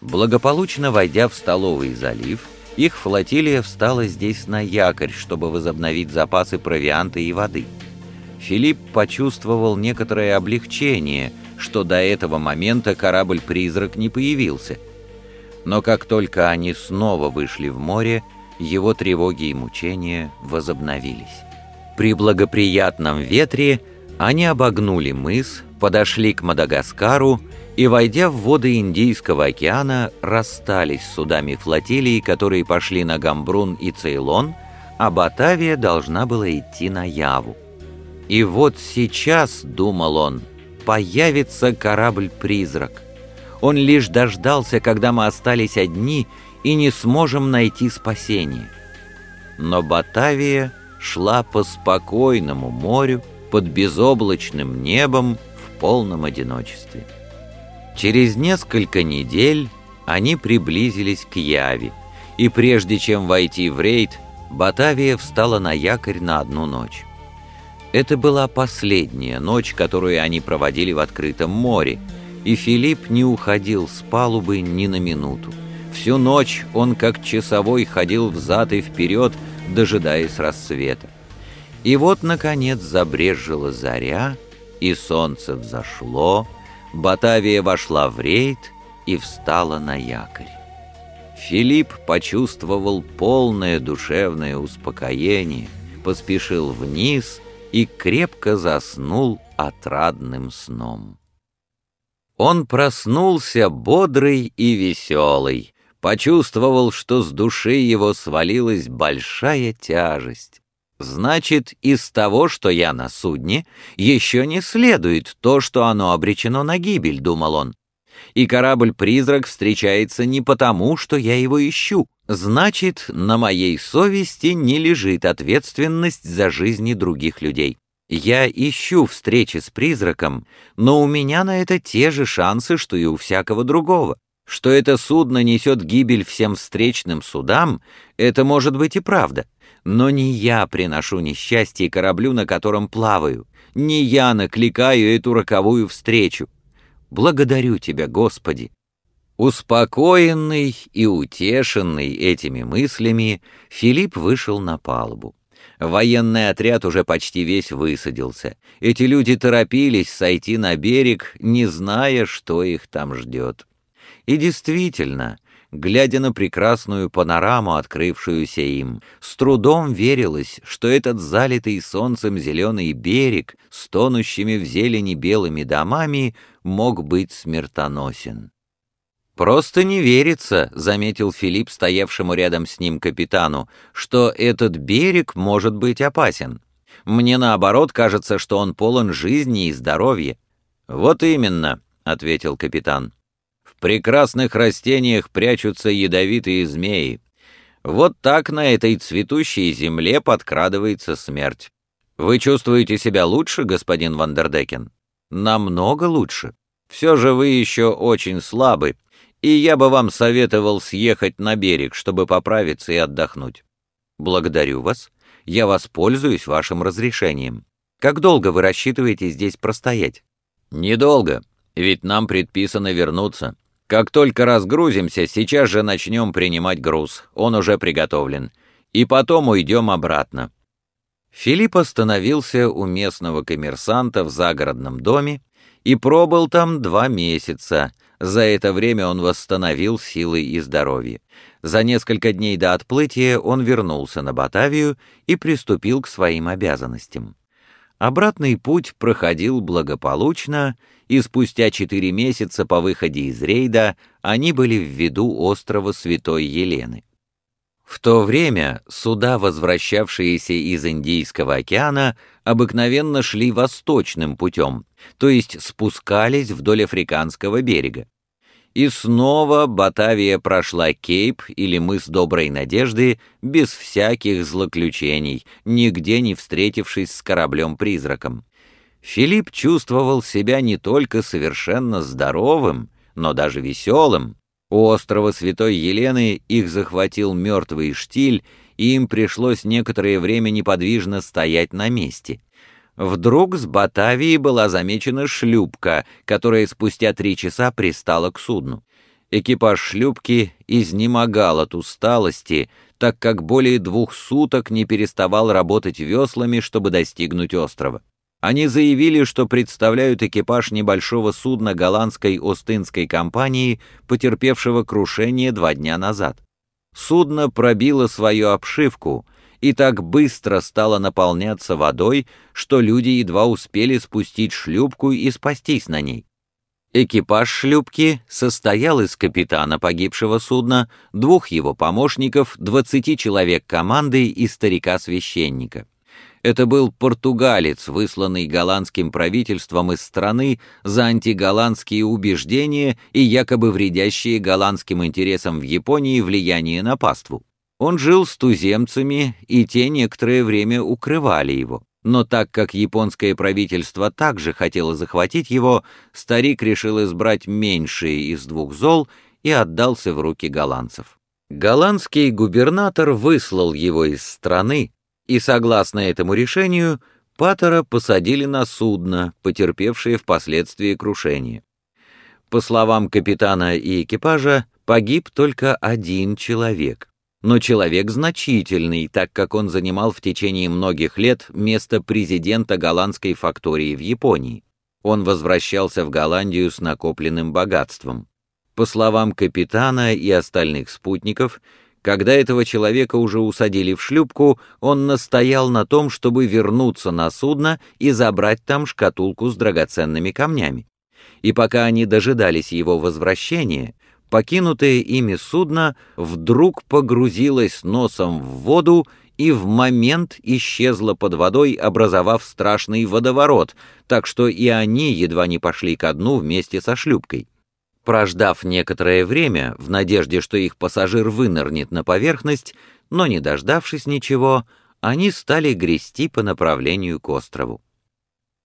Благополучно войдя в столовый залив, их флотилия встала здесь на якорь, чтобы возобновить запасы провианта и воды. Филипп почувствовал некоторое облегчение, что до этого момента корабль-призрак не появился. Но как только они снова вышли в море, его тревоги и мучения возобновились. При благоприятном ветре они обогнули мыс, подошли к Мадагаскару и, войдя в воды Индийского океана, расстались с судами флотилии, которые пошли на Гамбрун и Цейлон, а Батавия должна была идти на Яву. И вот сейчас, думал он, появится корабль-призрак. Он лишь дождался, когда мы остались одни и не сможем найти спасение. Но Батавия шла по спокойному морю, под безоблачным небом полном одиночестве. Через несколько недель они приблизились к Яве, и прежде чем войти в рейд, Батавия встала на якорь на одну ночь. Это была последняя ночь, которую они проводили в открытом море, и Филипп не уходил с палубы ни на минуту. Всю ночь он как часовой ходил взад и вперед, дожидаясь рассвета. И вот, наконец, забрежила заря, и солнце взошло, Батавия вошла в рейд и встала на якорь. Филипп почувствовал полное душевное успокоение, поспешил вниз и крепко заснул отрадным сном. Он проснулся бодрый и веселый, почувствовал, что с души его свалилась большая тяжесть. Значит, из того, что я на судне, еще не следует то, что оно обречено на гибель, думал он. И корабль-призрак встречается не потому, что я его ищу. Значит, на моей совести не лежит ответственность за жизни других людей. Я ищу встречи с призраком, но у меня на это те же шансы, что и у всякого другого. Что это судно несет гибель всем встречным судам, это может быть и правда. Но не я приношу несчастье кораблю, на котором плаваю, не я накликаю эту роковую встречу. Благодарю Тебя, Господи!» Успокоенный и утешенный этими мыслями, Филипп вышел на палубу. Военный отряд уже почти весь высадился. Эти люди торопились сойти на берег, не зная, что их там ждет. И действительно, глядя на прекрасную панораму, открывшуюся им, с трудом верилось, что этот залитый солнцем зеленый берег с тонущими в зелени белыми домами мог быть смертоносен. «Просто не верится», — заметил Филипп, стоявшему рядом с ним капитану, «что этот берег может быть опасен. Мне, наоборот, кажется, что он полон жизни и здоровья». «Вот именно», — ответил капитан прекрасных растениях прячутся ядовитые змеи. Вот так на этой цветущей земле подкрадывается смерть. Вы чувствуете себя лучше, господин Вандердекен? Намного лучше. Все же вы еще очень слабы, и я бы вам советовал съехать на берег, чтобы поправиться и отдохнуть. Благодарю вас. Я воспользуюсь вашим разрешением. Как долго вы рассчитываете здесь простоять? Недолго, ведь нам предписано вернуться. Как только разгрузимся, сейчас же начнем принимать груз, он уже приготовлен, и потом уйдем обратно». Филипп остановился у местного коммерсанта в загородном доме и пробыл там два месяца. За это время он восстановил силы и здоровье. За несколько дней до отплытия он вернулся на Батавию и приступил к своим обязанностям. Обратный путь проходил благополучно, и спустя четыре месяца по выходе из рейда они были в виду острова Святой Елены. В то время суда, возвращавшиеся из Индийского океана, обыкновенно шли восточным путем, то есть спускались вдоль африканского берега. И снова Батавия прошла Кейп или мыс Доброй Надежды без всяких злоключений, нигде не встретившись с кораблем-призраком. Филипп чувствовал себя не только совершенно здоровым, но даже веселым. У острова Святой Елены их захватил мертвый штиль, и им пришлось некоторое время неподвижно стоять на месте. Вдруг с Батавии была замечена шлюпка, которая спустя три часа пристала к судну. Экипаж шлюпки изнемогал от усталости, так как более двух суток не переставал работать веслами, чтобы достигнуть острова. Они заявили, что представляют экипаж небольшого судна голландской Остинской компании, потерпевшего крушение два дня назад. Судно пробило свою обшивку и так быстро стало наполняться водой, что люди едва успели спустить шлюпку и спастись на ней. Экипаж шлюпки состоял из капитана погибшего судна, двух его помощников, двадцати человек команды и старика-священника. Это был португалец, высланный голландским правительством из страны за антиголландские убеждения и якобы вредящие голландским интересам в Японии влияние на паству. Он жил с туземцами, и те некоторое время укрывали его. Но так как японское правительство также хотело захватить его, старик решил избрать меньшее из двух зол и отдался в руки голландцев. Голландский губернатор выслал его из страны, и, согласно этому решению, Паттера посадили на судно, потерпевшее впоследствии крушение. По словам капитана и экипажа, погиб только один человек. Но человек значительный, так как он занимал в течение многих лет место президента голландской фактории в Японии. Он возвращался в Голландию с накопленным богатством. По словам капитана и остальных спутников, когда этого человека уже усадили в шлюпку, он настоял на том, чтобы вернуться на судно и забрать там шкатулку с драгоценными камнями. И пока они дожидались его возвращения, покинутое ими судно вдруг погрузилось носом в воду и в момент исчезло под водой, образовав страшный водоворот, так что и они едва не пошли ко дну вместе со шлюпкой. Прождав некоторое время, в надежде, что их пассажир вынырнет на поверхность, но не дождавшись ничего, они стали грести по направлению к острову.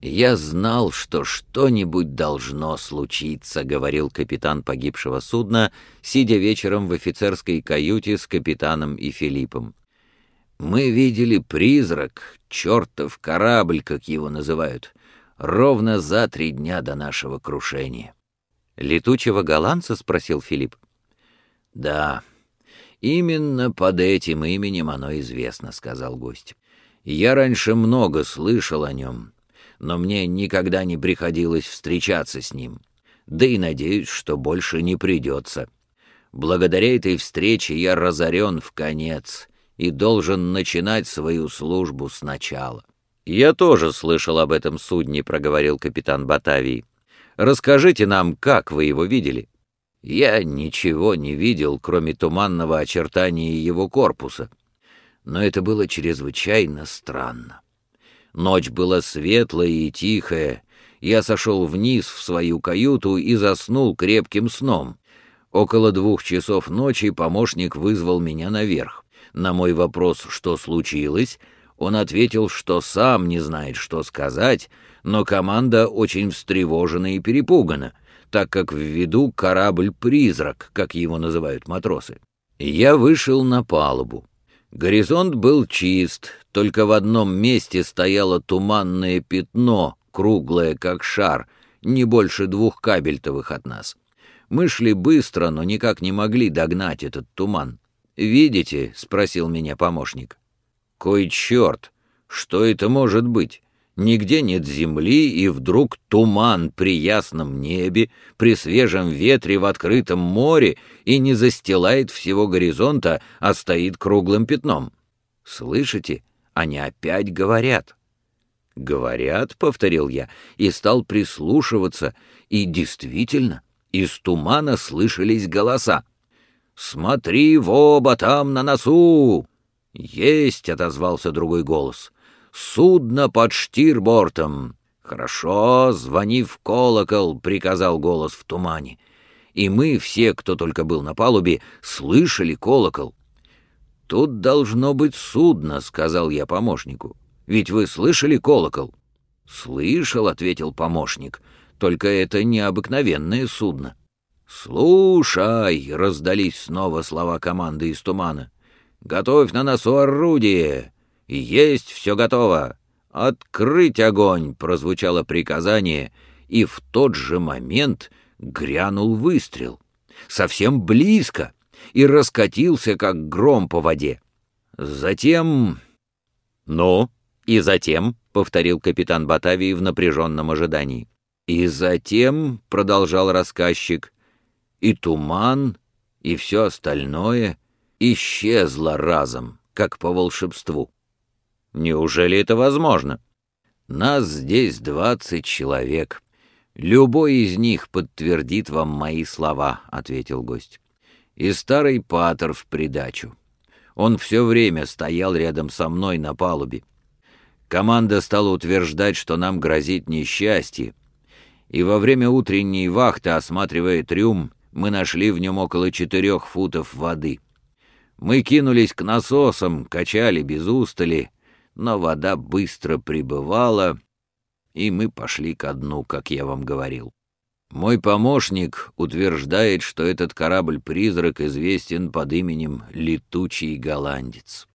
«Я знал, что что-нибудь должно случиться», — говорил капитан погибшего судна, сидя вечером в офицерской каюте с капитаном и Филиппом. «Мы видели призрак, чертов корабль, как его называют, ровно за три дня до нашего крушения». «Летучего голландца?» — спросил Филипп. «Да, именно под этим именем оно известно», — сказал гость. «Я раньше много слышал о нем, но мне никогда не приходилось встречаться с ним, да и надеюсь, что больше не придется. Благодаря этой встрече я разорен в конец и должен начинать свою службу сначала». «Я тоже слышал об этом судне», — проговорил капитан Батавии. Расскажите нам, как вы его видели?» «Я ничего не видел, кроме туманного очертания его корпуса. Но это было чрезвычайно странно. Ночь была светлая и тихая. Я сошел вниз в свою каюту и заснул крепким сном. Около двух часов ночи помощник вызвал меня наверх. На мой вопрос, что случилось, он ответил, что сам не знает, что сказать, но команда очень встревожена и перепугана, так как в виду корабль-призрак, как его называют матросы. Я вышел на палубу. Горизонт был чист, только в одном месте стояло туманное пятно, круглое как шар, не больше двух кабельтовых от нас. Мы шли быстро, но никак не могли догнать этот туман. «Видите?» — спросил меня помощник. «Кой черт! Что это может быть? Нигде нет земли, и вдруг туман при ясном небе, при свежем ветре в открытом море и не застилает всего горизонта, а стоит круглым пятном. Слышите? Они опять говорят. «Говорят», — повторил я, и стал прислушиваться, и действительно, из тумана слышались голоса. «Смотри в оба там на носу!» «Есть!» — отозвался другой голос. Судно под штирбортом. Хорошо, звони в колокол, приказал голос в тумане. И мы, все, кто только был на палубе, слышали колокол. Тут должно быть судно, сказал я помощнику. Ведь вы слышали колокол? Слышал, ответил помощник. Только это необыкновенное судно. «Слушай!» — раздались снова слова команды из тумана. «Готовь на носу орудие! «Есть все готово! Открыть огонь!» — прозвучало приказание, и в тот же момент грянул выстрел. совсем близко, и раскатился, как гром по воде. Затем... «Ну, и затем», — повторил капитан Батавии в напряженном ожидании. «И затем», — продолжал рассказчик, — «и туман, и все остальное исчезло разом, как по волшебству». «Неужели это возможно?» «Нас здесь двадцать человек. Любой из них подтвердит вам мои слова», — ответил гость. «И старый патер в придачу. Он все время стоял рядом со мной на палубе. Команда стала утверждать, что нам грозит несчастье, и во время утренней вахты, осматривая трюм, мы нашли в нем около четырех футов воды. Мы кинулись к насосам, качали без устали, но вода быстро прибывала, и мы пошли ко дну, как я вам говорил. Мой помощник утверждает, что этот корабль-призрак известен под именем «Летучий голландец».